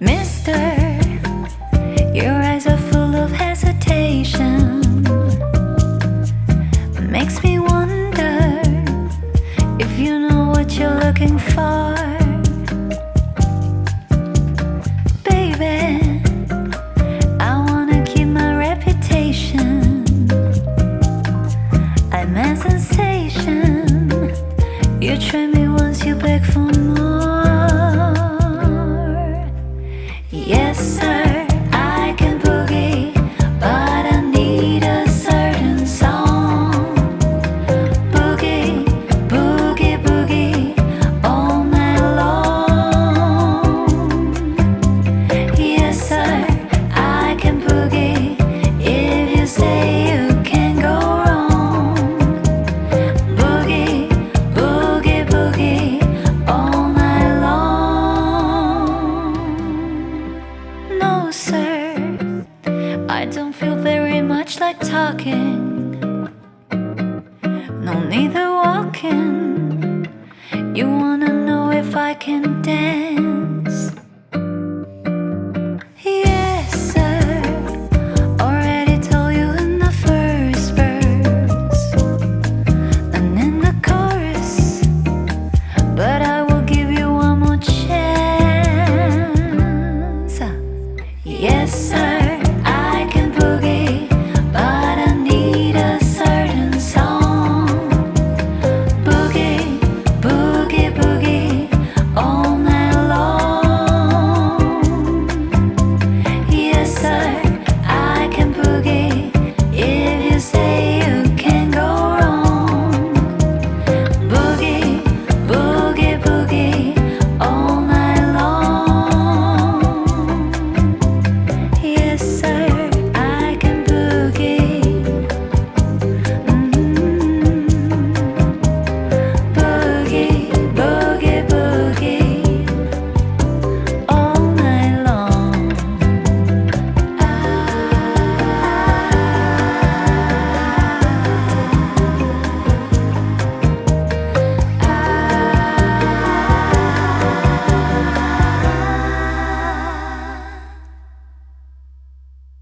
Mister, your eyes are full of hesitation. Makes me wonder if you know what you're looking for. Baby, I wanna keep my reputation. I'm a sensation. You try me once, you beg for more. I don't feel very much like talking. No need walking. You wanna know if I can dance?